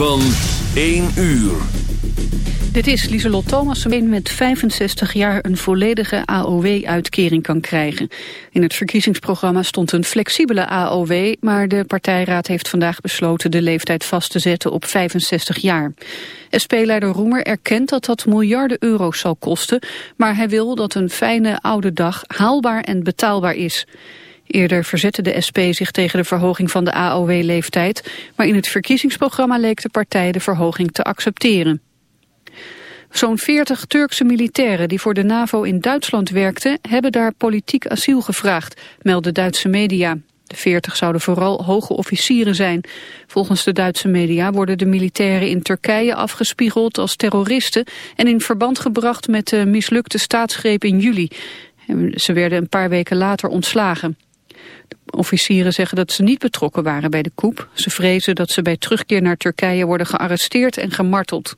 van 1 uur. Dit is Lieselot Thomas, die met 65 jaar een volledige AOW-uitkering kan krijgen. In het verkiezingsprogramma stond een flexibele AOW, maar de partijraad heeft vandaag besloten de leeftijd vast te zetten op 65 jaar. SP-leider Roemer erkent dat dat miljarden euro's zal kosten, maar hij wil dat een fijne oude dag haalbaar en betaalbaar is. Eerder verzette de SP zich tegen de verhoging van de AOW-leeftijd, maar in het verkiezingsprogramma leek de partij de verhoging te accepteren. Zo'n 40 Turkse militairen die voor de NAVO in Duitsland werkten... hebben daar politiek asiel gevraagd, melden Duitse media. De 40 zouden vooral hoge officieren zijn. Volgens de Duitse media worden de militairen in Turkije afgespiegeld als terroristen... en in verband gebracht met de mislukte staatsgreep in juli. Ze werden een paar weken later ontslagen. De officieren zeggen dat ze niet betrokken waren bij de coup. Ze vrezen dat ze bij terugkeer naar Turkije worden gearresteerd en gemarteld.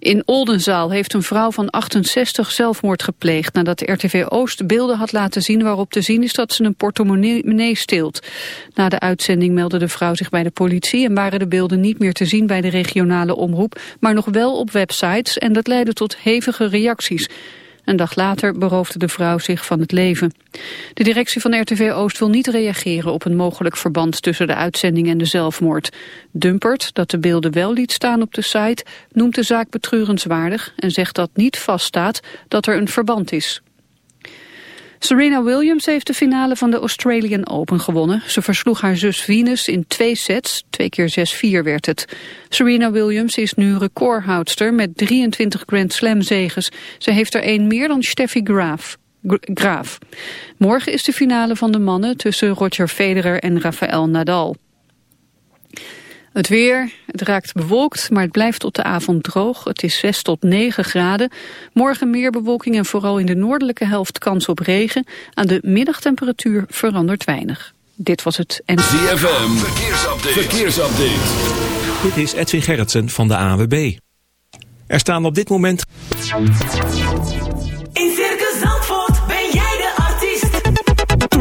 In Oldenzaal heeft een vrouw van 68 zelfmoord gepleegd nadat de RTV Oost beelden had laten zien waarop te zien is dat ze een portemonnee steelt. Na de uitzending meldde de vrouw zich bij de politie en waren de beelden niet meer te zien bij de regionale omroep, maar nog wel op websites en dat leidde tot hevige reacties. Een dag later beroofde de vrouw zich van het leven. De directie van RTV Oost wil niet reageren op een mogelijk verband tussen de uitzending en de zelfmoord. Dumpert, dat de beelden wel liet staan op de site, noemt de zaak betreurenswaardig en zegt dat niet vaststaat dat er een verband is. Serena Williams heeft de finale van de Australian Open gewonnen. Ze versloeg haar zus Venus in twee sets, twee keer 6-4 werd het. Serena Williams is nu recordhoudster met 23 Grand Slam zegens. Ze heeft er één meer dan Steffi Graaf. Graaf. Morgen is de finale van de mannen tussen Roger Federer en Rafael Nadal. Het weer, het raakt bewolkt, maar het blijft tot de avond droog. Het is 6 tot 9 graden. Morgen meer bewolking en vooral in de noordelijke helft kans op regen. Aan de middagtemperatuur verandert weinig. Dit was het en... ZFM, verkeersupdate. verkeersupdate. Dit is Edwin Gerritsen van de AWB. Er staan op dit moment...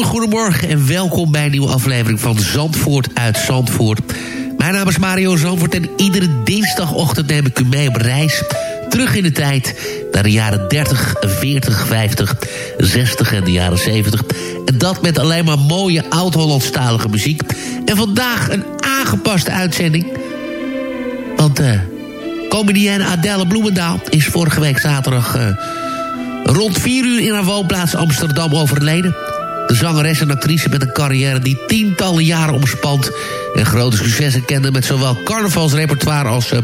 Goedemorgen en welkom bij een nieuwe aflevering van Zandvoort uit Zandvoort. Mijn naam is Mario Zandvoort en iedere dinsdagochtend neem ik u mee op reis. Terug in de tijd naar de jaren 30, 40, 50, 60 en de jaren 70. En dat met alleen maar mooie oud-Hollandstalige muziek. En vandaag een aangepaste uitzending. Want eh comedienne Adelle Bloemendaal is vorige week zaterdag... eh, rond 4 uur in haar woonplaats Amsterdam overleden. Zangeres en actrice met een carrière die tientallen jaren omspant... en grote successen kende met zowel carnavalsrepertoire als eh,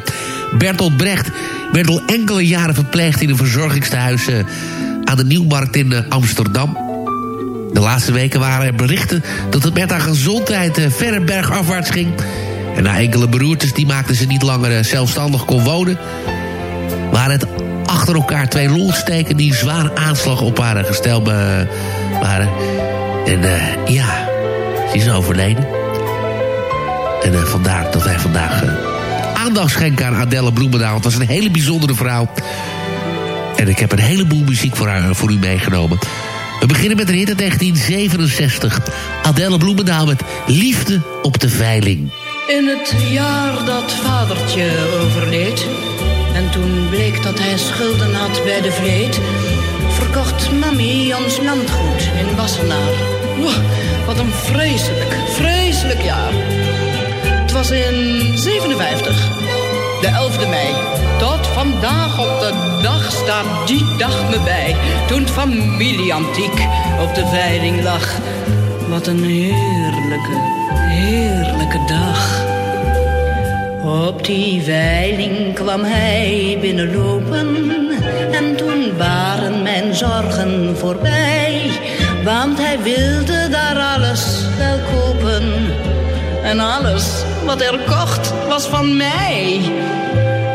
Bertolt Brecht... werd al enkele jaren verpleegd in een verzorgingstehuis eh, aan de Nieuwmarkt in eh, Amsterdam. De laatste weken waren er berichten dat het met haar gezondheid verre bergafwaarts ging... En na enkele beroertes die maakten ze niet langer zelfstandig kon wonen... waren het achter elkaar twee longsteken die een zware aanslag op haar gestel waren. En eh, ja, ze is overleden. En eh, vandaar dat wij vandaag eh, aandacht schenken aan Adelle Bloemendaal. Het was een hele bijzondere vrouw. En ik heb een heleboel muziek voor, haar, voor u meegenomen. We beginnen met een hit uit 1967. Adelle Bloemendaal met Liefde op de Veiling. In het jaar dat vadertje overleed... en toen bleek dat hij schulden had bij de vleet... verkocht mami ons landgoed in Wassenaar. Wat een vreselijk, vreselijk jaar. Het was in 57, de 11e mei. Tot vandaag op de dag staat die dag me bij. Toen het familieantiek op de veiling lag. wat een heerlijke, heerlijke dag. Op die veiling kwam hij binnenlopen en toen mijn zorgen voorbij. Want hij wilde daar alles wel kopen en alles wat er kocht was van mij.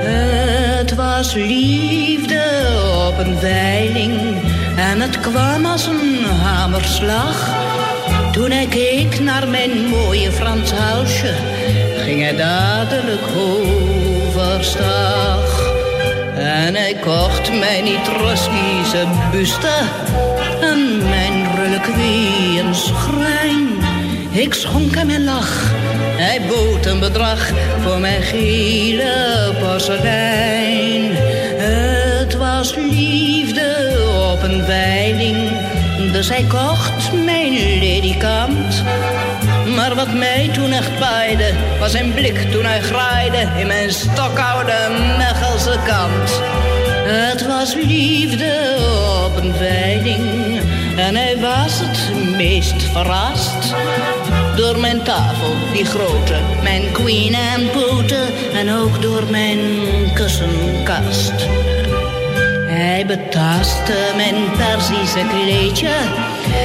Het was liefde op een veiling en het kwam als een hamerslag. Toen hij keek naar mijn mooie Frans huisje, ging hij dadelijk overstag. En hij kocht mij niet Russische buste en mijn reliquie een schrijn. Ik schonk hem en lach, hij bood een bedrag voor mijn gele porselein. Het was liefde op een veiling, dus hij kocht mijn ledikant. Maar wat mij toen echt paaide, was zijn blik toen hij graaide in mijn stokoude Het was liefde op een veiling en hij was het meest verrast. Door mijn tafel, die grote, mijn queen en poten en ook door mijn kussenkast. Hij betastte mijn Perzische kleedje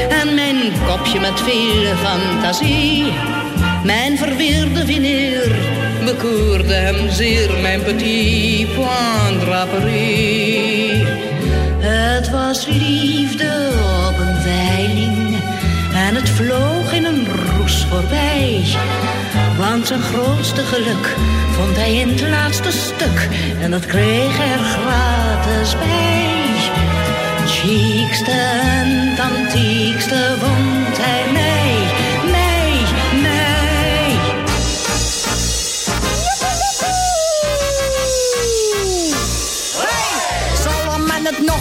en mijn kopje met veel fantasie. Mijn verweerde vineer bekoerde hem zeer, mijn petit point draperie. Het was liefde op een veiling en het vloog in een roes voorbij. Want zijn grootste geluk vond hij in het laatste stuk en dat kreeg hij er gratis bij. Chiekste en antiekste vond hij mij,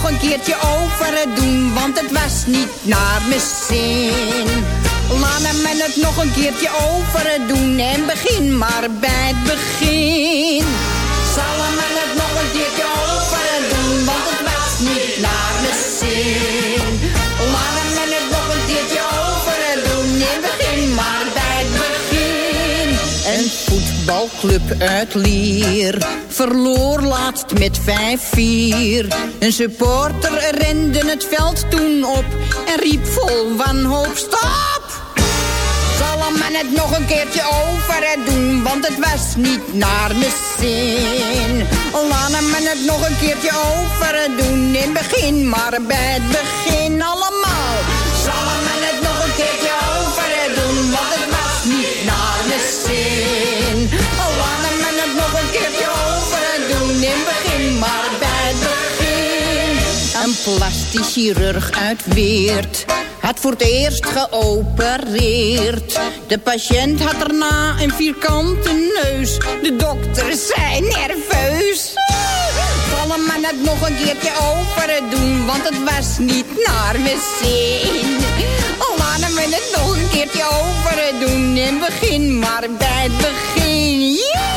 nog een keertje over doen, want het was niet naar mijn zin. Laat man het nog een keertje over doen en begin maar bij het begin. Zal man het nog een keertje over doen, want het was niet naar mijn zin. Laat man het nog een keertje over doen en begin maar bij het begin. Een voetbalclub uit Lier verloor laatst met 5-4. Een supporter rende het veld toen op en riep vol wanhoop stop! Zal man het nog een keertje over doen, want het was niet naar mijn zin. Laat man het nog een keertje over doen, in begin maar bij het begin allemaal. Een plastisch chirurg uit Weert had voor het eerst geopereerd. De patiënt had daarna een vierkante neus. De dokter zei nerveus. Zal hem man het nog een keertje over doen, want het was niet naar mijn zin. Laat hem het nog een keertje over doen en begin maar bij het begin.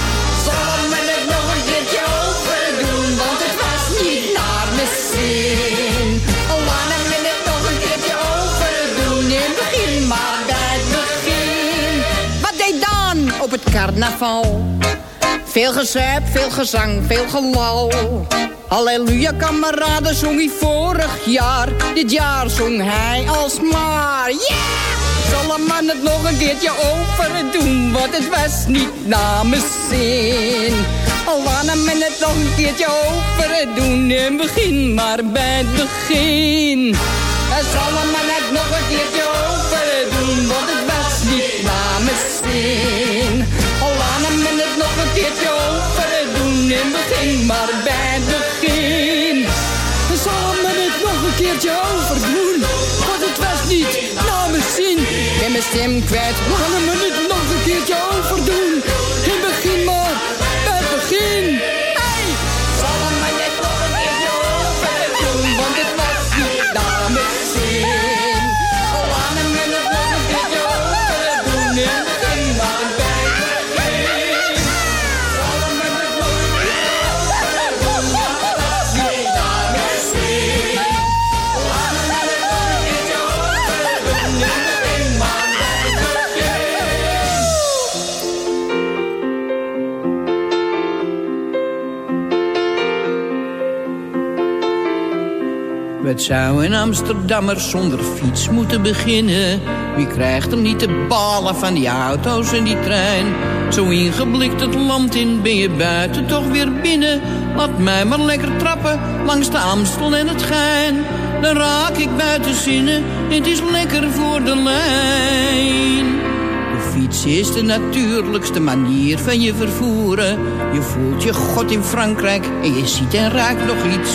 Carnaval? Veel gezuip, veel gezang, veel gelal. Halleluja, kameraden, zong hij vorig jaar. Dit jaar zong hij alsmaar. Yeah! Zal een man het nog een keertje over doen, want het was niet mijn zin. Laat hem het nog een keertje over doen en begin maar bij het begin. Zal een man het nog een keertje over doen, want het was niet mijn zin. Het keertje over doen doen en begin maar bij het begin. Me het nog een keertje overdoen, want het was niet naar mijn zin. Ik ben mijn stem kwijt, laat me het nog een keertje overdoen. En begin maar bij het begin. Wat zou een Amsterdammer zonder fiets moeten beginnen? Wie krijgt er niet de balen van die auto's en die trein? Zo ingeblikt het land in, ben je buiten toch weer binnen. Laat mij maar lekker trappen langs de Amstel en het Gein. Dan raak ik buiten zinnen, het is lekker voor de lijn. De fiets is de natuurlijkste manier van je vervoeren. Je voelt je god in Frankrijk en je ziet en ruikt nog iets.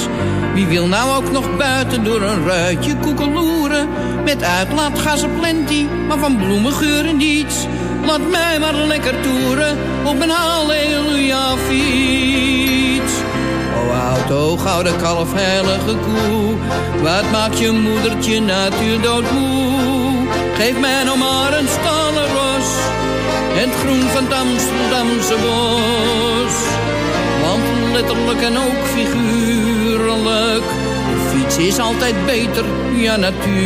Wie wil nou ook nog buiten door een ruitje koekeloeren? Met uitlaatgassen plenty, maar van bloemengeuren niets. Laat mij maar lekker toeren op een halleluja fiets. O auto, gouden kalf, heilige koe. Wat maakt je moedertje natuurdoodmoe? Geef mij nou maar een stallenros. Het groen van het Amsterdamse bos. Want letterlijk en ook figuurlijk. De fiets is altijd beter, ja natuurlijk.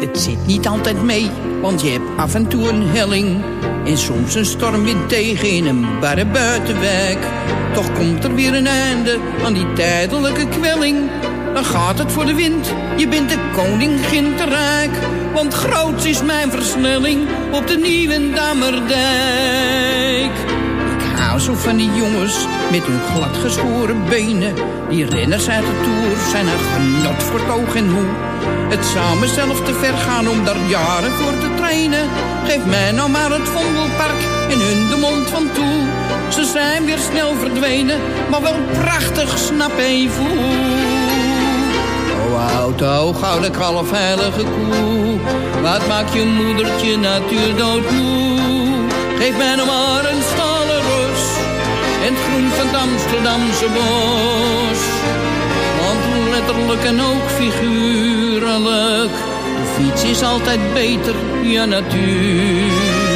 Het zit niet altijd mee, want je hebt af en toe een helling. En soms een stormwind tegen in een barre buitenwijk. Toch komt er weer een einde aan die tijdelijke kwelling. Dan gaat het voor de wind, je bent de koningin te. Want groots is mijn versnelling op de nieuwe Dammerdijk. Ik hou zo van die jongens met hun gladgeschoren benen. Die renners uit de Tour zijn een genot voor het en hoe. Het zou mezelf te ver gaan om daar jaren voor te trainen. Geef mij nou maar het Vondelpark en hun de mond van toe. Ze zijn weer snel verdwenen, maar wel prachtig, snap even Auto, gouden kalf, heilige koe. Wat maakt je moedertje natuurdoodmoe? Geef mij nou maar een stallenros en het groen van het Amsterdamse bos. Want letterlijk en ook figuurlijk, de fiets is altijd beter, ja natuurlijk.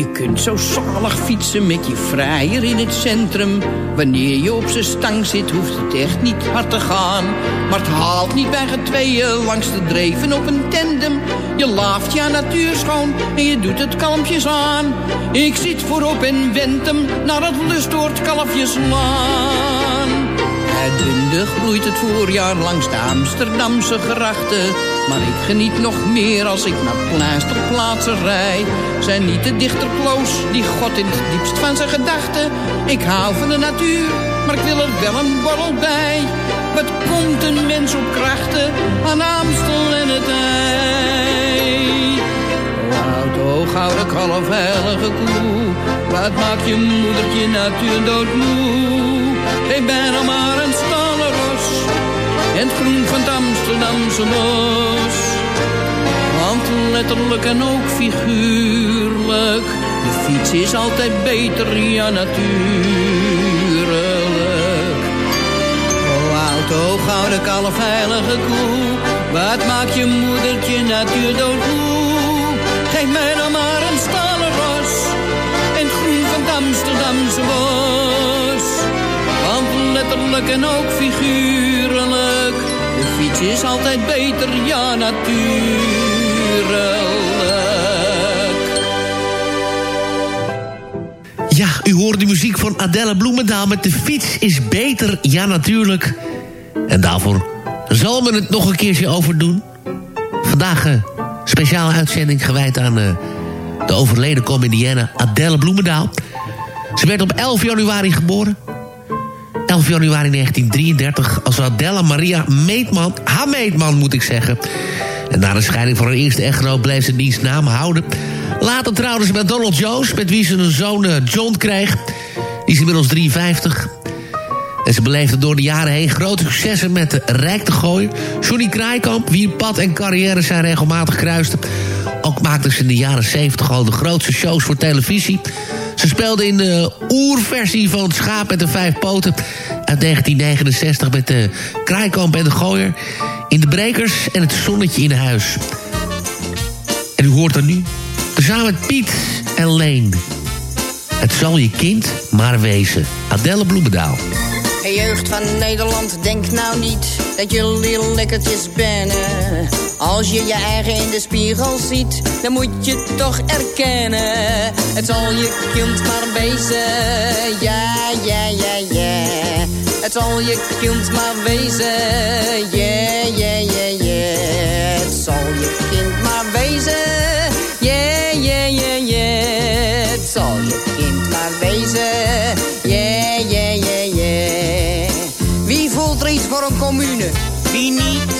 Je kunt zo zalig fietsen met je vrijer in het centrum. Wanneer je op zijn stang zit, hoeft het echt niet hard te gaan. Maar het haalt niet bij getweeën langs de dreven op een tandem. Je laaft je natuur schoon en je doet het kalmpjes aan. Ik zit voorop en wend hem naar het lustoord kalfjeslaan. Uitbundig bloeit het voorjaar langs de Amsterdamse grachten. Maar ik geniet nog meer als ik naar pleisterplaatsen rij. Zijn niet de dichter kloos, die God in het diepst van zijn gedachten. Ik hou van de natuur, maar ik wil er wel een borrel bij. Wat komt een mens op krachten aan Amstel en het IJ? Auto, gouden kalf, heilige koe. Wat maakt je moedertje natuur doodmoe? Ik ben al maar een. En het groen van het Amsterdamse bos. Want letterlijk en ook figuurlijk. De fiets is altijd beter, ja natuurlijk. O auto, gouden kalf, heilige koe. Wat maakt je moedertje natuurdoodmoe? Geef mij dan maar een stallenros. En het groen van het Amsterdamse bos. Want letterlijk en ook figuurlijk. De fiets is altijd beter, ja natuurlijk. Ja, u hoort de muziek van Adelle Bloemendaal met de fiets is beter, ja natuurlijk. En daarvoor zal men het nog een keertje over doen. Vandaag een speciale uitzending gewijd aan eh, de overleden comedienne Adelle Bloemendaal. Ze werd op 11 januari geboren. 11 januari 1933 als Adela Maria Meetman, haar Meetman moet ik zeggen. En na de scheiding van haar eerste echtgenoot bleef ze diens naam houden. Later trouwde ze met Donald Jones, met wie ze een zoon eh, John kreeg. Die is inmiddels 53. En ze beleefde door de jaren heen grote successen met de Rijk te gooien. Johnny Kraaikamp, wie pad en carrière zijn regelmatig kruisten. Ook maakte ze in de jaren 70 al de grootste shows voor televisie. Ze speelde in de oerversie van het schaap met de vijf poten... uit 1969 met de Kraaikamp en de Gooier... in de Brekers en het Zonnetje in huis. En u hoort er nu, samen met Piet en Leen... Het zal je kind maar wezen. Adelle Bloemendaal. Hey jeugd van Nederland, denk nou niet dat jullie lekkertjes bent. Als je je eigen in de spiegel ziet, dan moet je toch erkennen. Het zal je kind maar wezen, ja, ja, ja, ja. Het zal je kind maar wezen, ja, ja, ja, ja. Het zal je kind maar wezen, ja, ja, ja, ja. Het zal je kind maar wezen, ja, ja, ja, ja. Wie voelt er iets voor een commune? Wie niet?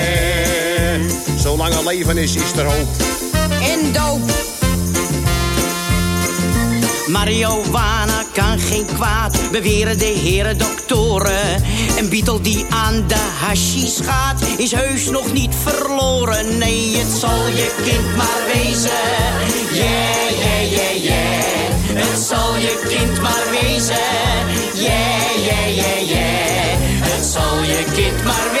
Zolang er leven is, is er hoop. En doop. Marihuana kan geen kwaad, beweren de heren doktoren. Een Beatle die aan de hashies gaat, is heus nog niet verloren. Nee, het zal je kind maar wezen. Yeah, yeah, yeah, yeah. Het zal je kind maar wezen. Yeah, yeah, yeah, yeah. Het zal je kind maar wezen.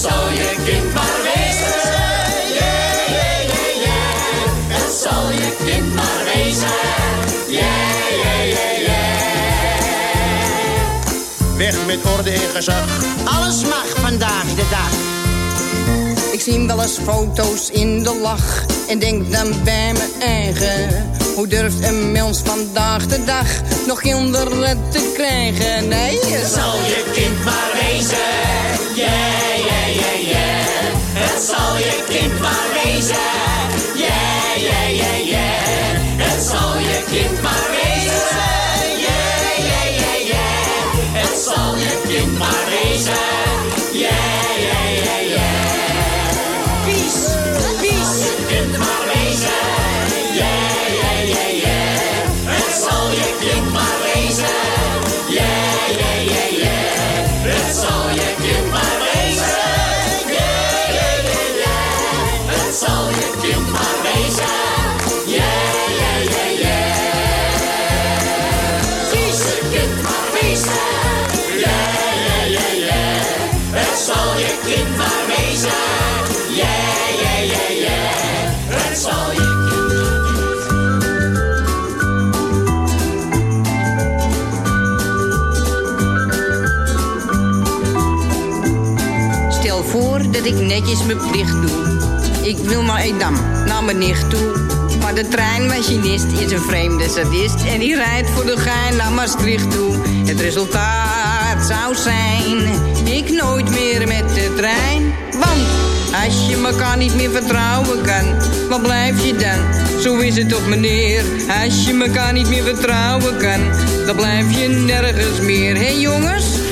Zal je kind maar wezen. Yeah, yeah, yeah, yeah. Het zal je kind maar wezen. Yeah, yeah, yeah, yeah. Weg met orde en gezag. Alles mag vandaag de dag. Ik zie wel eens foto's in de lach en denk dan bij mijn eigen. Hoe durft een mens vandaag de dag nog kinderen te krijgen? Nee, Het zal je kind maar wezen. Yeah, yeah. Het zal je kind maar wezen. Yeah, yeah, yeah, yeah. Het zal je kind maar wezen. Yeah, yeah, yeah, yeah. Het zal je kind maar wezen. Yeah, yeah, yeah, yeah. Pies, pies. Je kind maar wezen. Yeah, yeah, yeah, yeah. Het zal je kind maar wezen. Netjes mijn plicht doe. Ik wil naar Edam, naar mijn nicht toe. Maar de treinmachinist is een vreemde sadist. En die rijdt voor de gein naar Maastricht toe. Het resultaat zou zijn, ik nooit meer met de trein. Want als je elkaar niet meer vertrouwen kan, wat blijf je dan? Zo is het toch meneer, als je elkaar niet meer vertrouwen kan, dan blijf je nergens meer. Hé jongens?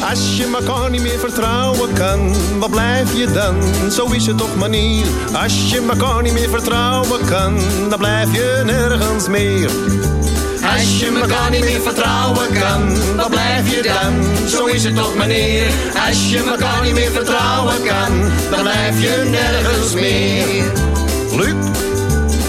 als je elkaar niet meer vertrouwen kan, wat blijf je dan? Zo is het toch manier. Als je elkaar niet meer vertrouwen kan, dan blijf je nergens meer. Als je elkaar niet meer vertrouwen kan, wat blijf je dan? Zo is het toch meneer. Als je elkaar niet meer vertrouwen kan, dan blijf je nergens meer.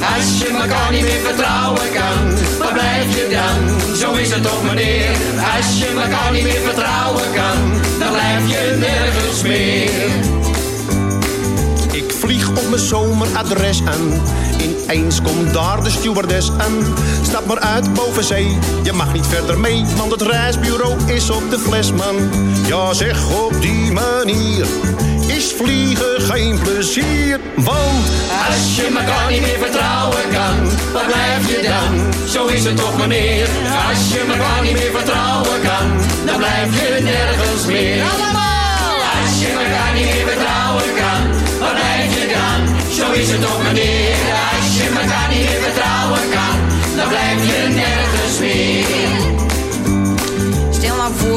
Als je elkaar niet meer vertrouwen kan, waar blijf je dan? Zo is het toch meneer. Als je elkaar niet meer vertrouwen kan, dan blijf je nergens meer. Ik vlieg op mijn zomeradres aan. Ineens komt daar de stewardess aan. Stap maar uit boven zee, je mag niet verder mee. Want het reisbureau is op de fles, man. Ja, zeg op die manier is vliegen geen plezier. Want als je elkaar niet meer vertrouwen kan, waar blijf je dan? Zo is het toch meneer. Als je elkaar niet meer vertrouwen kan, dan blijf je nergens meer. Allemaal! Als je elkaar niet meer vertrouwen kan, waar blijf je dan? Zo is het toch meneer. Als je elkaar niet meer vertrouwen kan, dan blijf je nergens meer.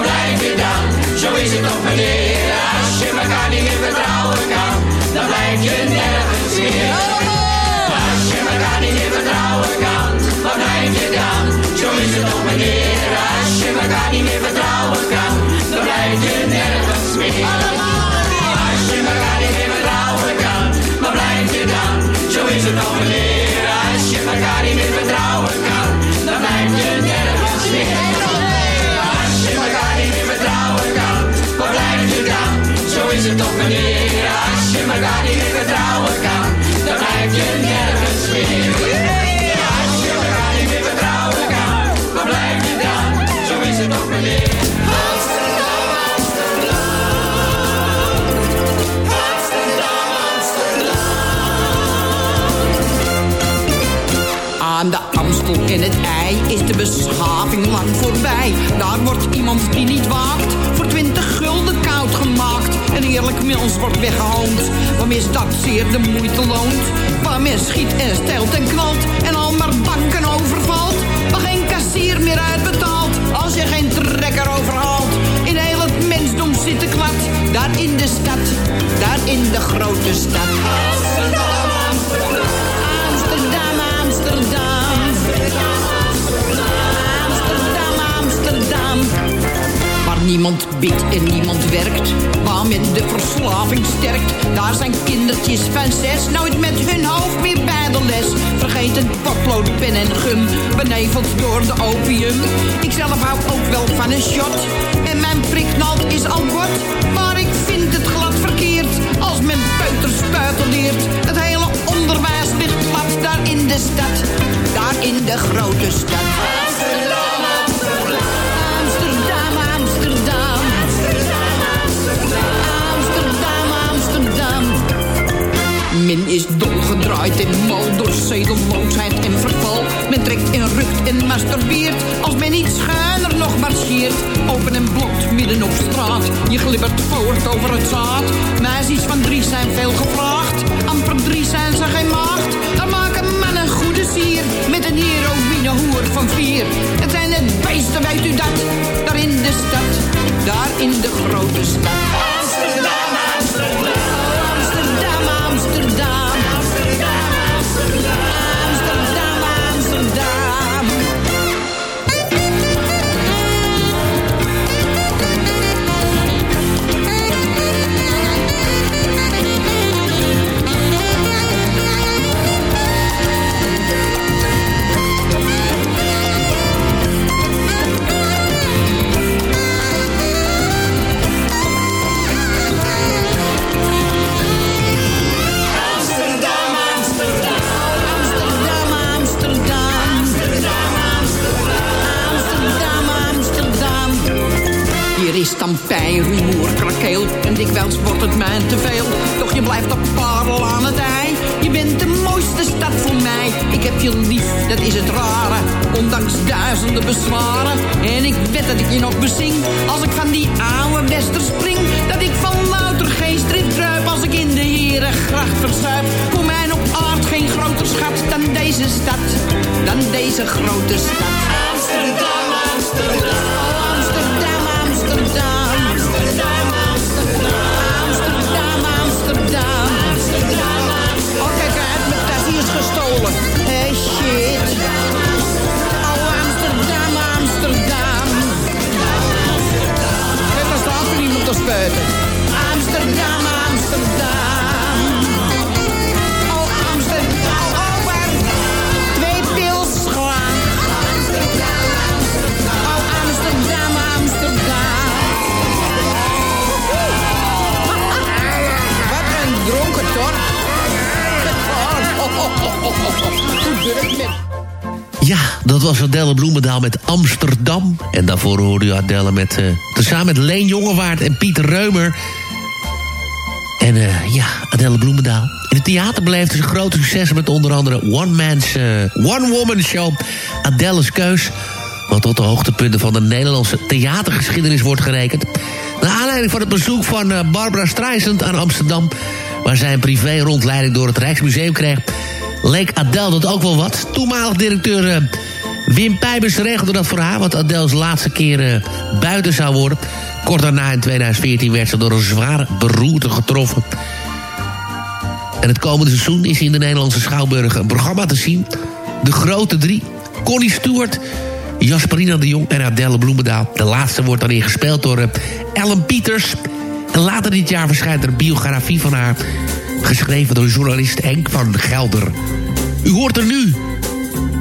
Waar blijf je dan? Zo is het toch meneer. Als je elkaar niet meer vertrouwen kan, dan blijf je nergens meer. Als je elkaar niet meer vertrouwen kan, waar blijf je dan? Zo is het toch meneer. Als je elkaar niet meer vertrouwen kan, dan blijf je nergens meer. Als je elkaar niet meer vertrouwen kan, waar blijf je dan? Zo is het toch meneer. Als je elkaar niet meer vertrouwen kan, is het toch meneer. Als je elkaar niet meer vertrouwen kan, dan blijf je nergens meer. Als je elkaar niet meer vertrouwen kan, waar blijf je dan? Zo is het toch meneer. Aan de Amstel en het ei is de beschaving lang voorbij. Daar wordt iemand die niet waakt voor 20 gulden koud gemaakt. En eerlijk mils wordt weggehoond. Waarmee dat zeer de moeite loont. Waar men schiet en stelt en knalt. En al maar banken overvalt. Waar geen kassier meer uitbetaalt. Als je geen trekker overhaalt. In heel het mensdom zit de klad. Daar in de stad. Daar in de grote stad. Amsterdam. Amsterdam, Amsterdam, niemand bidt en niemand werkt. Waar men de verslaving sterkt. Daar zijn kindertjes van zes nooit met hun hoofd meer bij de les. Vergeten potlood, pen en gum. Beneveld door de opium. Ik zelf hou ook wel van een shot. En mijn priknald is al bot. Maar ik vind het glad verkeerd. Als men peuterspuiten leert. Het hele onderwijs ligt plat daar in de stad. Daar in de grote stad. Men is dolgedraaid en mal door zedeloosheid en verval. Men trekt en rukt en masturbeert als men niet schuiner nog marcheert. Open en blokt midden op straat. Je glibbert voort over het zaad. Meisjes van drie zijn veel gevraagd. Amper drie zijn ze geen maagd. Dan maken mannen goede sier. Met een heroïne hoer van vier. Het zijn het beesten, weet u dat? Daar in de stad. Daar in de grote stad. Met, eh met Leen Jongewaard en Pieter Reumer. En eh, ja, Adelle Bloemendaal. In het theater beleefde ze grote successen met onder andere One Man's, eh, One Woman Show. Adelle's Keus. Wat tot de hoogtepunten van de Nederlandse theatergeschiedenis wordt gerekend. Naar aanleiding van het bezoek van Barbara Streisand aan Amsterdam... waar zij een privé-rondleiding door het Rijksmuseum kreeg... leek Adele dat ook wel wat. Toenmalig directeur Wim Pijbers regelde dat voor haar... wat Adele's laatste keer eh, buiten zou worden. Kort daarna in 2014 werd ze door een zware beroerte getroffen. En het komende seizoen is in de Nederlandse Schouwburg een programma te zien. De Grote Drie. Connie Stewart, Jasperina de Jong en Adele Bloemendaal. De laatste wordt dan gespeeld door eh, Ellen Pieters. En later dit jaar verschijnt er een biografie van haar... geschreven door journalist Henk van Gelder. U hoort er nu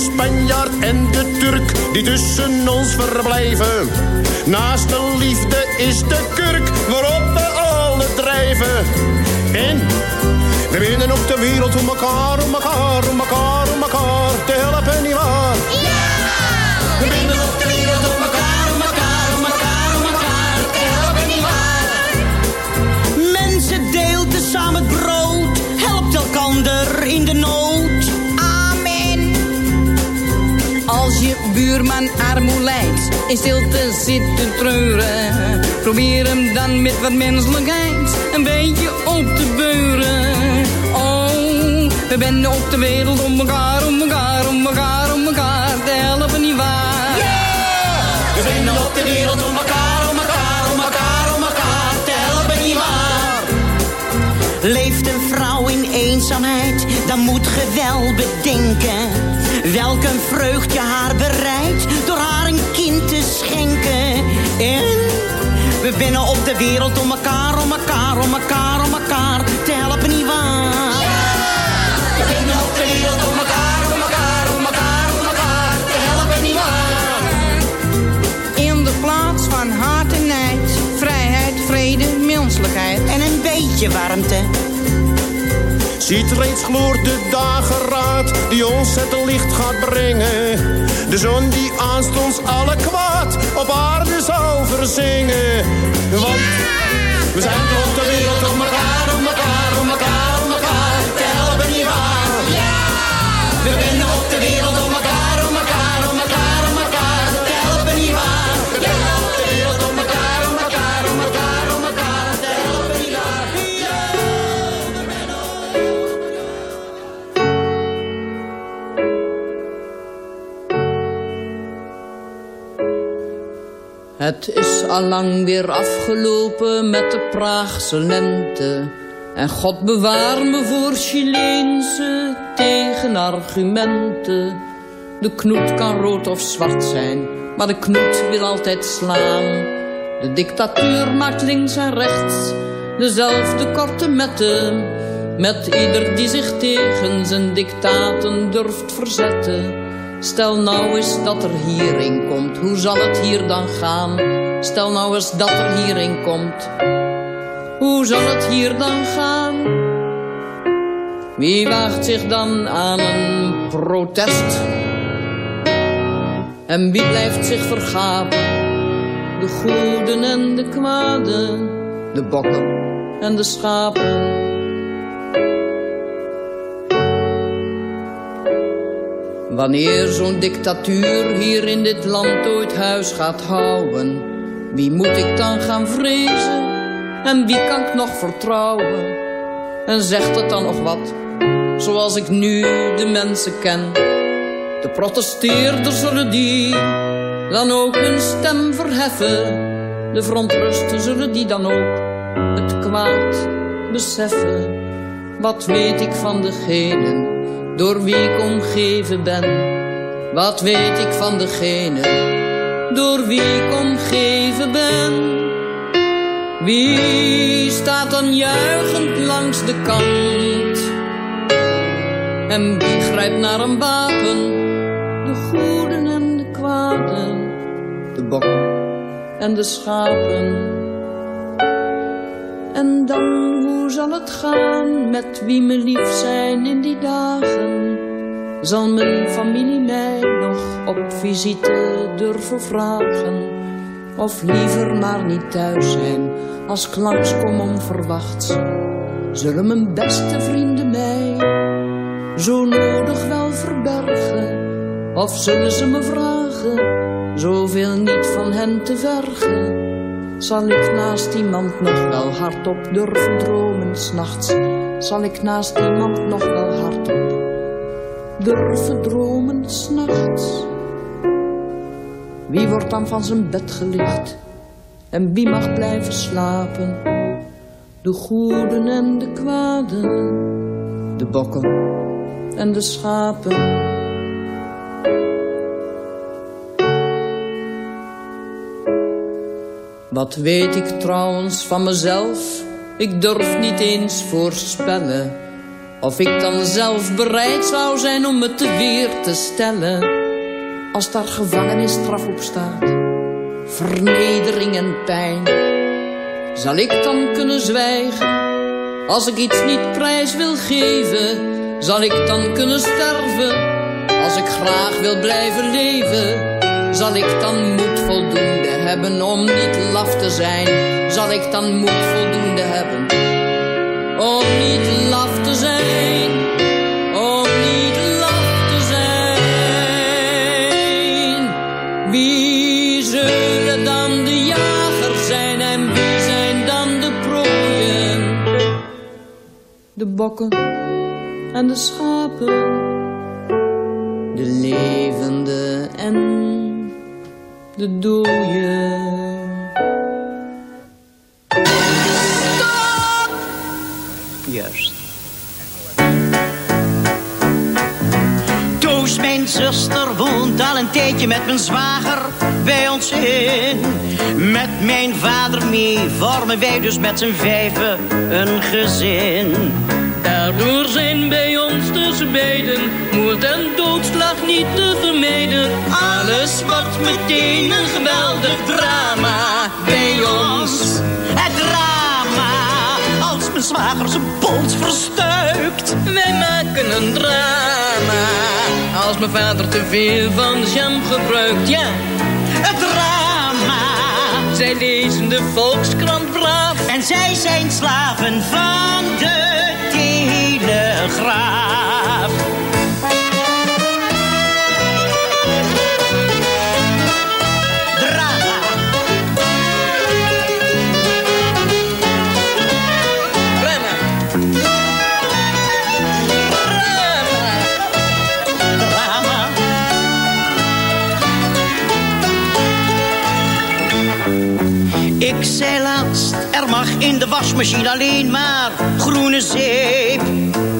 Spanjaard en de Turk die tussen ons verblijven. Naast de liefde is de kurk waarop we alle drijven. En we winnen op de wereld om elkaar, om elkaar, om elkaar, om elkaar te helpen, nietwaar? We je buurman armoe lijdt, in stilte zit te treuren. Probeer hem dan met wat menselijkheid een beetje op te beuren. Oh, we bennen op de wereld om elkaar, om elkaar, om elkaar, om elkaar te helpen, nietwaar? We winnen op de wereld om elkaar, om elkaar, om elkaar, om elkaar te helpen, nietwaar? Leeft een vrouw in eenzaamheid, dan moet ge wel bedenken. Welk een vreugd je haar we binnen op de wereld om elkaar, om elkaar, om elkaar, om elkaar te helpen, nietwaar? We binnen op de wereld om elkaar, om elkaar, om elkaar, om elkaar te helpen, nietwaar? In de plaats van haat en nijd, vrijheid, vrede, menselijkheid. En een beetje warmte. Ziet reeds gloort de dageraad die ons het licht gaat brengen. De zon die aanstonds alle kwaad op aarde zal verzingen. Want we zijn op de wereld elkaar, Het is allang weer afgelopen met de Praagse lente. En God bewaar me voor Chileense tegenargumenten. De knoet kan rood of zwart zijn, maar de knoet wil altijd slaan. De dictatuur maakt links en rechts dezelfde korte metten. Met ieder die zich tegen zijn dictaten durft verzetten. Stel nou eens dat er hierin komt, hoe zal het hier dan gaan? Stel nou eens dat er hierin komt, hoe zal het hier dan gaan? Wie waagt zich dan aan een protest? En wie blijft zich vergapen? De goeden en de kwaden, de bokken en de schapen. Wanneer zo'n dictatuur hier in dit land ooit huis gaat houden, wie moet ik dan gaan vrezen? En wie kan ik nog vertrouwen? En zegt het dan nog wat, zoals ik nu de mensen ken? De protesteerders zullen die dan ook hun stem verheffen. De verontrusten zullen die dan ook het kwaad beseffen. Wat weet ik van degenen door wie ik omgeven ben? Wat weet ik van degene door wie ik omgeven ben? Wie staat dan juichend langs de kant? En wie grijpt naar een wapen? De goeden en de kwaden, de bokken en de schapen. En dan, hoe zal het gaan met wie me lief zijn in die dagen? Zal mijn familie mij nog op visite durven vragen? Of liever maar niet thuis zijn als ik langskom onverwachts? Zullen mijn beste vrienden mij zo nodig wel verbergen? Of zullen ze me vragen zoveel niet van hen te vergen? Zal ik naast iemand nog wel hardop durven dromen s'nachts? Zal ik naast iemand nog wel hardop durven dromen s'nachts? Wie wordt dan van zijn bed gelicht? En wie mag blijven slapen? De goeden en de kwaden, de bokken en de schapen. Wat weet ik trouwens van mezelf? Ik durf niet eens voorspellen Of ik dan zelf bereid zou zijn om me te weer te stellen. Als daar gevangenisstraf op staat Vernedering en pijn Zal ik dan kunnen zwijgen? Als ik iets niet prijs wil geven Zal ik dan kunnen sterven? Als ik graag wil blijven leven Zal ik dan moed voldoende hebben om niet laf te zijn? Zal ik dan moed voldoende hebben om niet laf te zijn? Om niet laf te zijn? Wie zullen dan de jagers zijn en wie zijn dan de prooien? De bokken en de schapen, de levende en de dooien. Stop! Juist. Toos, mijn zuster, woont al een tijdje met mijn zwager bij ons in. Met mijn vader mee vormen wij dus met z'n vijven een gezin. Daardoor zijn bij ons tussen beiden moord en doodslag niet te vermijden. Alles wordt meteen een geweldig drama bij ons. Het drama, als mijn zwager zijn pols verstuikt. Wij maken een drama als mijn vader te veel van jam gebruikt. Ja, Het drama, zij lezen de Volkskrant braaf. en zij zijn slaven van Drama. Ik zei laatst, er mag in de wasmachine alleen maar groene zeep.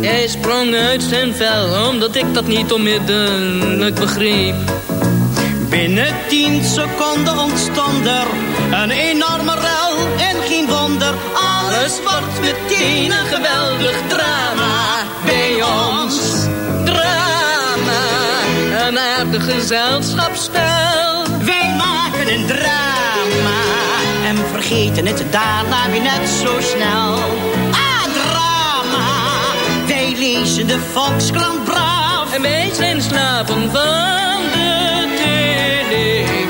Hij sprong uit zijn vel, omdat ik dat niet onmiddellijk begreep. Binnen tien seconden ontstond er een enorme rel en geen wonder. Alles wordt meteen een geweldig drama bij ons. Drama, een aardig gezelschapsspel. Wij maken een drama en vergeten het daarna weer net zo snel. Wij lezen de braaf. En wij zijn slaven van de telegraaf.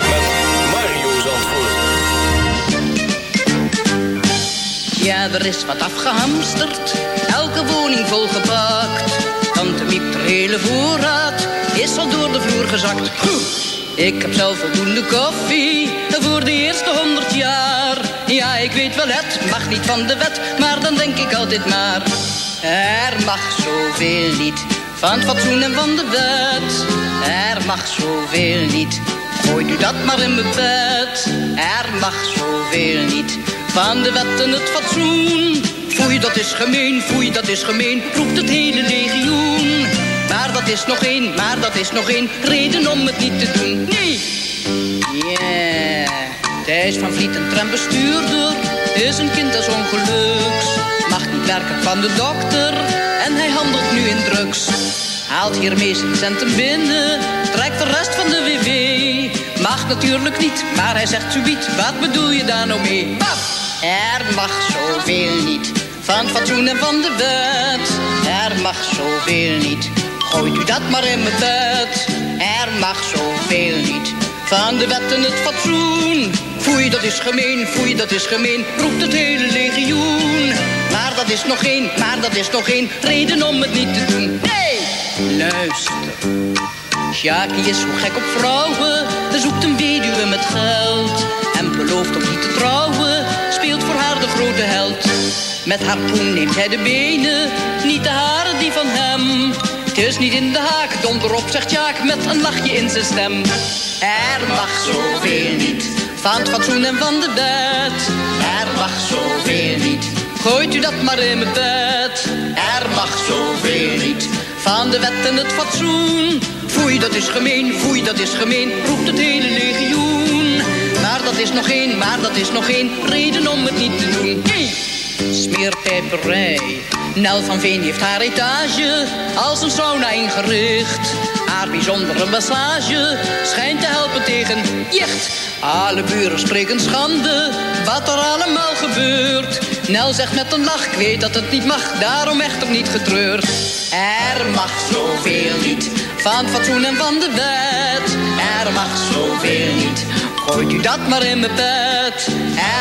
Ja, er is wat afgehamsterd, elke woning volgepakt. Tante Miep, de hele voorraad, is al door de vloer gezakt. Poeh. Ik heb zelf voldoende koffie voor de eerste honderd jaar. Ja, ik weet wel, het mag niet van de wet, maar dan denk ik altijd maar. Er mag zoveel niet van het fatsoen en van de wet. Er mag zoveel niet, gooit u dat maar in mijn bed. Er mag zoveel niet van de wet en het fatsoen. Foei, dat is gemeen, foei, dat is gemeen, roept het hele legioen. Maar dat is nog één, maar dat is nog één reden om het niet te doen. Nee! Yeah. Thijs van Vliet, een trambestuurder, is een kind des ongeluks. Mag niet werken van de dokter en hij handelt nu in drugs. Haalt hiermee zijn centen binnen, trekt de rest van de WW. Mag natuurlijk niet, maar hij zegt subiet, wat bedoel je daar nou mee? Er mag zoveel niet, van fatsoen en van de wet. Er mag zoveel niet, gooit u dat maar in mijn bed. Er mag zoveel niet, van de wet en het fatsoen. Foei, dat is gemeen, foei, dat is gemeen, roept het hele legioen. Maar dat is nog één, maar dat is nog één reden om het niet te doen. Nee! Luister. Sjaki is zo gek op vrouwen, hij zoekt een weduwe met geld. En belooft om niet te trouwen, grote held. Met haar poen neemt hij de benen, niet de haren die van hem. Het is niet in de haak, donder op, zegt Jaak met een lachje in zijn stem. Er mag zoveel niet, van het fatsoen en van de wet. Er mag zoveel niet, gooit u dat maar in mijn bed. Er mag zoveel niet, van de wet en het fatsoen. Foei, dat is gemeen, foei, dat is gemeen, roept het hele legioen. Dat is nog één, maar dat is nog één reden om het niet te doen. Hey! Smeerpijperij. Nel van Veen heeft haar etage als een sauna ingericht. Haar bijzondere massage schijnt te helpen tegen jicht. Alle buren spreken schande, wat er allemaal gebeurt. Nel zegt met een lach, ik weet dat het niet mag, daarom echter niet getreurd. Er mag zoveel niet, van fatsoen en van de wet. Er mag zoveel niet, gooit u dat maar in mijn bed.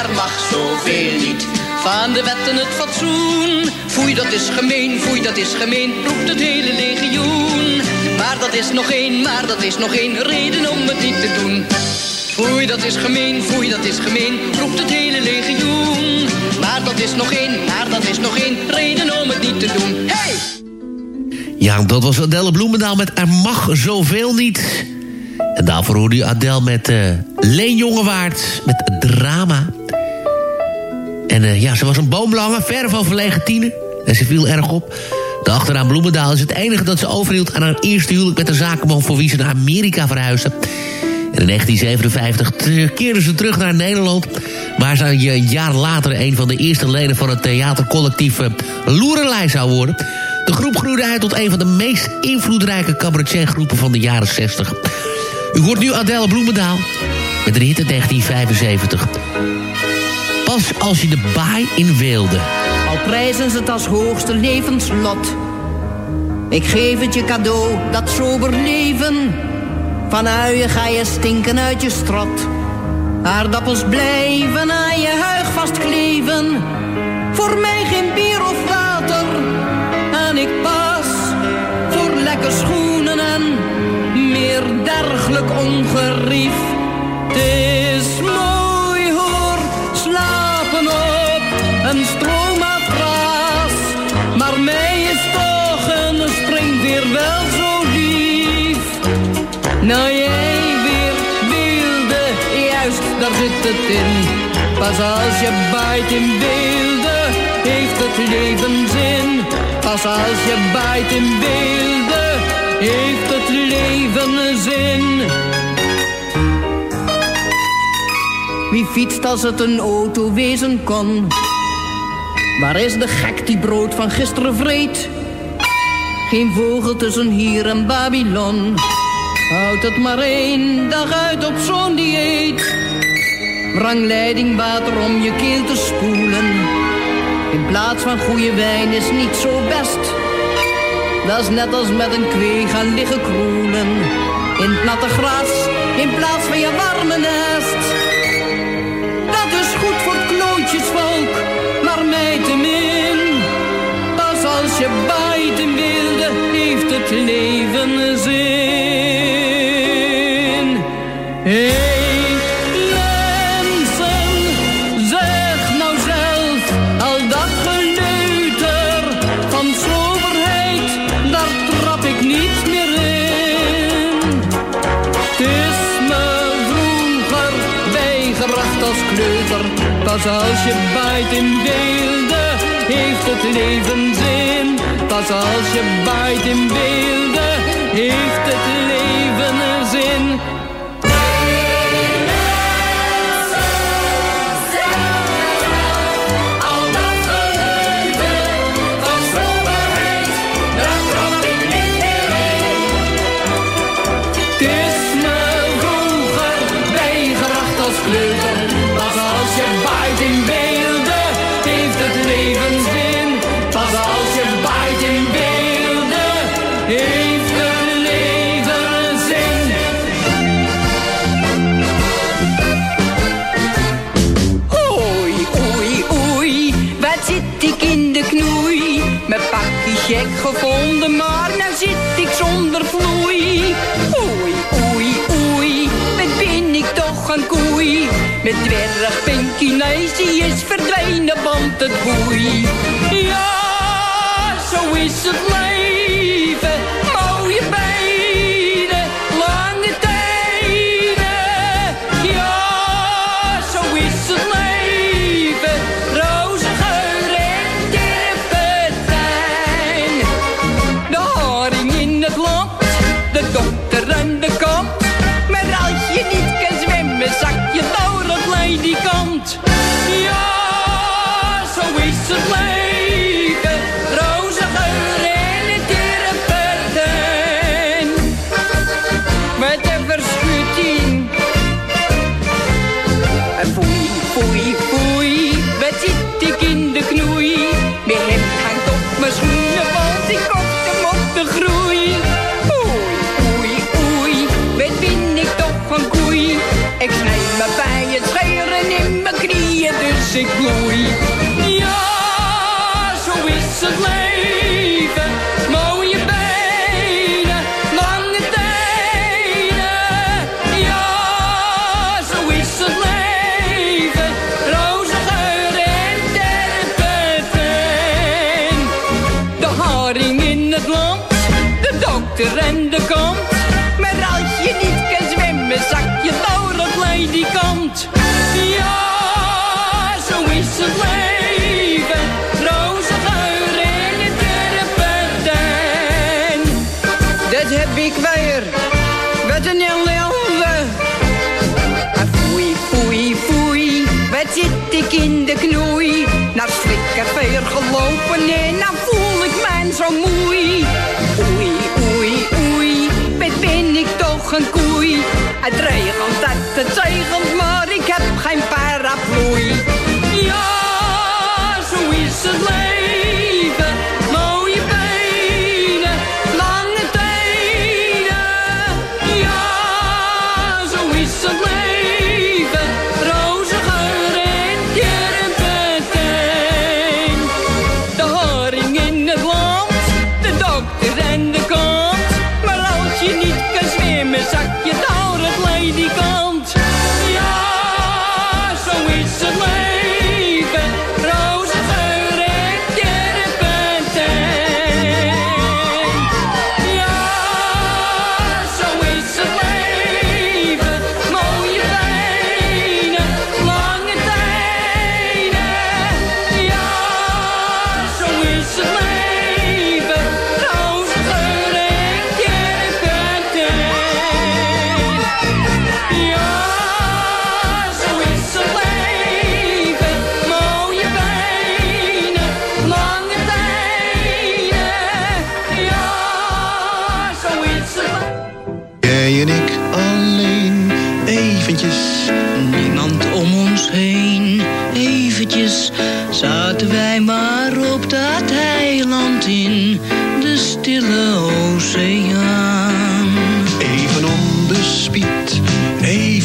Er mag zoveel niet, van de wet en het fatsoen. Foei, dat is gemeen, foei, dat is gemeen, roept het hele legioen. Maar dat is nog één, maar dat is nog één reden om het niet te doen. Foei, dat is gemeen, foei, dat is gemeen, roept het hele legioen. Maar dat is nog één, maar dat is nog één reden om het niet te doen. Hey! Ja, dat was Adele Bloemendaal met Er mag zoveel niet. En daarvoor hoorde u Adele met uh, Leen Jongewaard met Drama. En eh, ja, ze was een boomlange, ver van verlegen tiener. En ze viel erg op. De achternaam Bloemendaal is het enige dat ze overhield aan haar eerste huwelijk met een zakenman voor wie ze naar Amerika verhuisde. En in 1957 keerde ze terug naar Nederland... waar ze een jaar later een van de eerste leden van het theatercollectief eh, Loerelei zou worden. De groep groeide uit tot een van de meest invloedrijke cabaretgroepen van de jaren 60. U hoort nu Adele Bloemendaal met in 1975. Pas als je de baai in wilde. Al prijzen ze het als hoogste levenslot. Ik geef het je cadeau, dat sober leven. Van uien ga je stinken uit je strot. Aardappels blijven aan je huig vastkleven. Voor mij geen bier of water. En ik ongerief. Het is mooi hoor, slapen op een stroommatras. Maar mij is toch een springveer wel zo lief. Nou jij weer wilde, juist daar zit het in. Pas als je baait in beelden, heeft het leven zin. Pas als je baait in beelden, heeft het leven zin. Wie fietst als het een auto wezen kon? Waar is de gek die brood van gisteren vreet? Geen vogel tussen hier en Babylon. Houd het maar één dag uit op zo'n dieet. Rangleiding water om je keel te spoelen. In plaats van goede wijn is niet zo best. Dat is net als met een kwee gaan liggen kroelen. In het natte gras, in plaats van je warme nest. Dat is goed voor het klootjesvolk, maar mij te min. Pas als je baait in wilde, heeft het leven zin. Als je baait in beelden, heeft het leven zin. Pas als je baait in beelden, heeft het leven Die is verdwenen, want het boei. Ja, zo is het leven, dus nee, nou voel ik mij zo moei. Oei, oei, oei, wat ben ik toch een koei. Het regent, het regent, maar ik heb geen paraplu.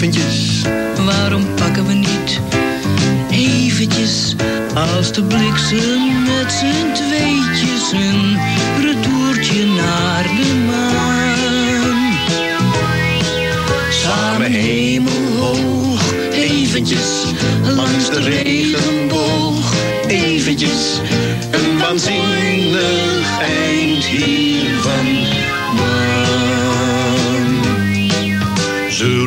Eventjes. Waarom pakken we niet eventjes als de bliksem met z'n tweetjes een retourtje naar de maan? Samen hemelhoog, eventjes langs de regenboog, eventjes Een waanzinnig eind hiervan.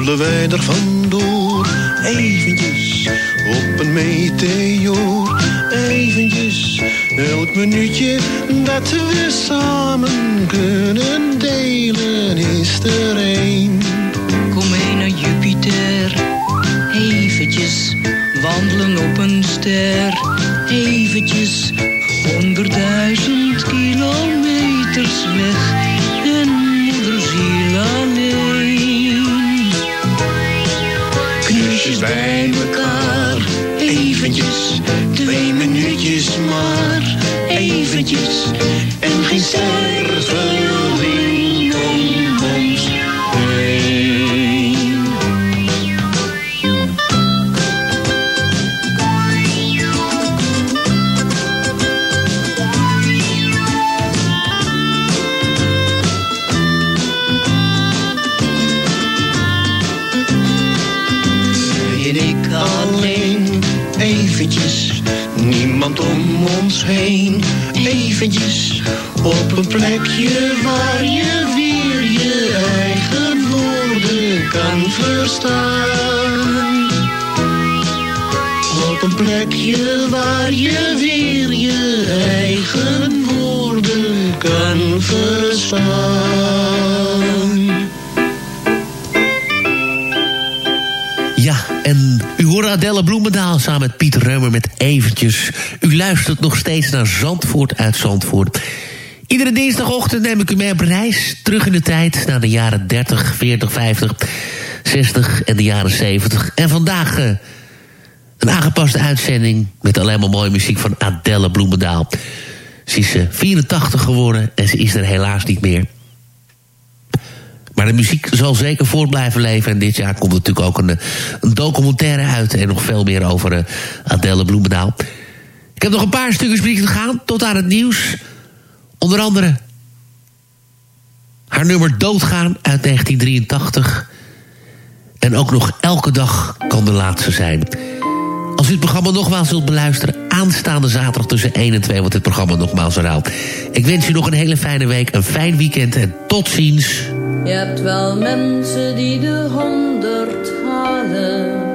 Zullen wij er vandoor, eventjes, op een meteoor, eventjes, elk minuutje dat we samen kunnen delen is er één. Kom mee naar Jupiter, eventjes wandelen op een ster, eventjes honderdduizend Knusjes bij elkaar, eventjes, twee minuutjes maar, eventjes, heen, eventjes, op een plekje waar je weer je eigen woorden kan verstaan. Op een plekje waar je weer je eigen woorden kan verstaan. Adelle Bloemendaal samen met Pieter Reumer met Eventjes. U luistert nog steeds naar Zandvoort uit Zandvoort. Iedere dinsdagochtend neem ik u mee op reis. Terug in de tijd naar de jaren 30, 40, 50, 60 en de jaren 70. En vandaag eh, een aangepaste uitzending met alleen maar mooie muziek van Adelle Bloemendaal. Ze is eh, 84 geworden en ze is er helaas niet meer. Maar de muziek zal zeker voort blijven leven. En dit jaar komt natuurlijk ook een, een documentaire uit. En nog veel meer over uh, Adele Bloemendaal. Ik heb nog een paar stukjes muziek te gaan. Tot aan het nieuws. Onder andere haar nummer Doodgaan uit 1983. En ook nog Elke Dag kan de laatste zijn. Als u het programma nogmaals wilt beluisteren... aanstaande zaterdag tussen 1 en 2 wordt dit programma nogmaals herhaald. Ik wens u nog een hele fijne week, een fijn weekend en tot ziens. Je hebt wel mensen die de honderd halen.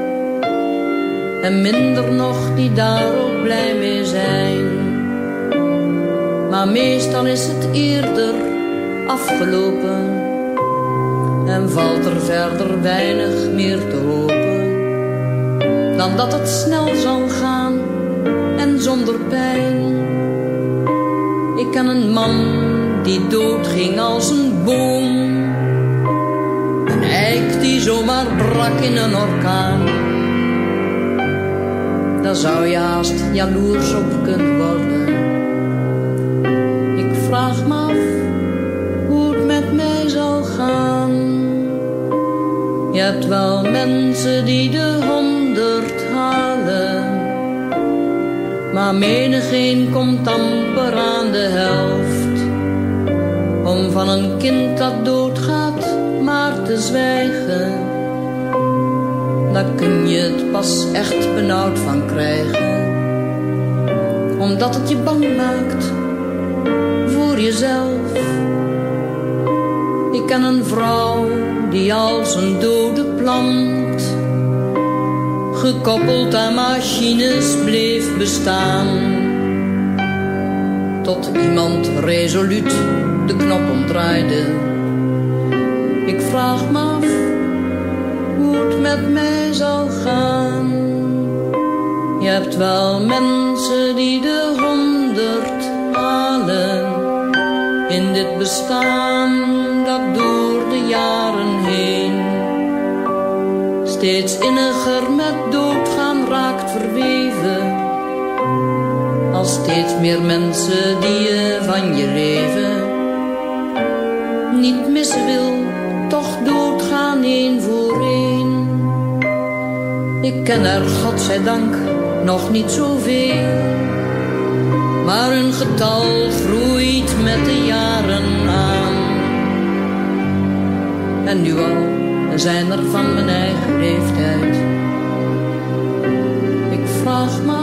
En minder nog die daar ook blij mee zijn. Maar meestal is het eerder afgelopen. En valt er verder weinig meer te hopen. Dan dat het snel zal gaan en zonder pijn. Ik ken een man die doodging als een boom. Een eik die zomaar brak in een orkaan. Daar zou je haast jaloers op kunnen worden. Ik vraag me af hoe het met mij zal gaan. Je hebt wel mensen die de honderd halen. Maar menigeen komt amper aan de helft. Om van een kind dat doodgaat maar te zwijgen. Daar kun je het pas echt benauwd van krijgen. Omdat het je bang maakt voor jezelf. Ik ken een vrouw die als een dode plant gekoppeld aan machines bleef bestaan. Tot iemand resoluut de knop omdraaide. Ik vraag me af hoe het met mij zal gaan. Je hebt wel mensen die de honderd halen. In dit bestaan dat door de jaren heen steeds inniger met verweven. Als steeds meer mensen die je van je leven niet missen wil, toch doodgaan één voor één. Ik ken er, godzijdank, nog niet zoveel. Maar hun getal groeit met de jaren aan. En nu al zijn er van mijn eigen leeftijd. Ik vraag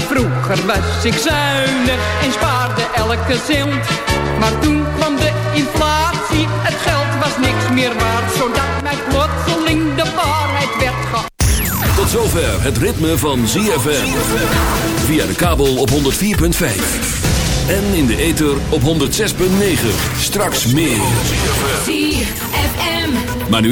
Vroeger was ik zuinig en spaarde elke cent. Maar toen kwam de inflatie, het geld was niks meer waard. Zodat mij plotseling de waarheid werd ge... Tot zover het ritme van ZFM. Via de kabel op 104.5. En in de ether op 106.9. Straks meer. ZFM. Maar nu